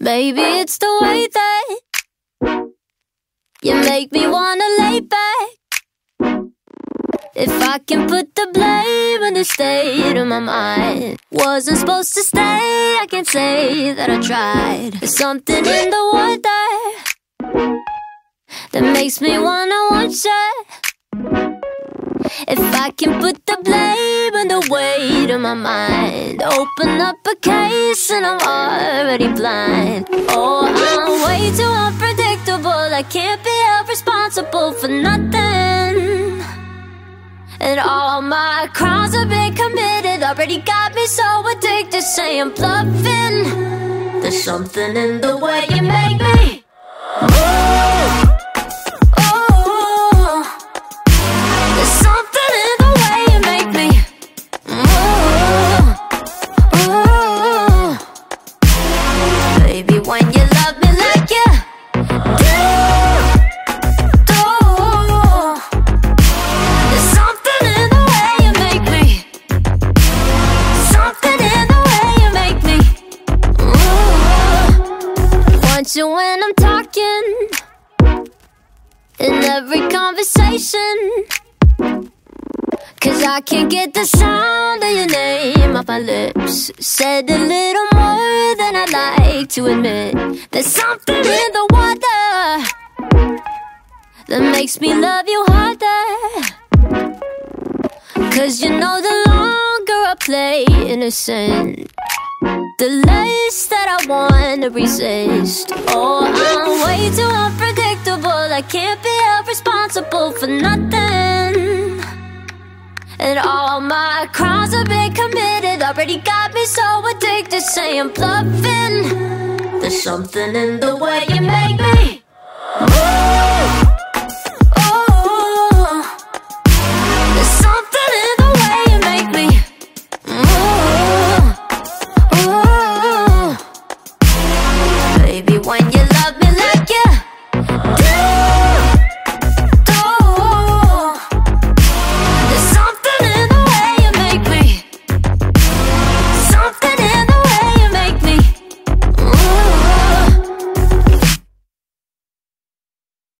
Maybe it's the way that you make me wanna lay back. If I can put the blame in the state of my mind, wasn't supposed to stay. I can't say that I tried. There's something in the water that makes me wanna watch it. If I can put the blame and the weight of my mind, open up a case and I'm already blind. Oh, I'm way too unpredictable. I can't be held responsible for nothing. And all my crimes have been committed, already got me so addicted, saying bluffing. There's something in the way you make you when I'm talking, in every conversation. Cause I can't get the sound of your name my lips. Said a little more than I'd like to admit. There's something in the water that makes me love you harder. Cause you know, the longer I play innocent, the less that I wanna resist. Oh, I'm way too unpredictable. I can't be held responsible for nothing. And all my crimes have been committed Already got me so addicted Saying bluffing. There's something in the way you make me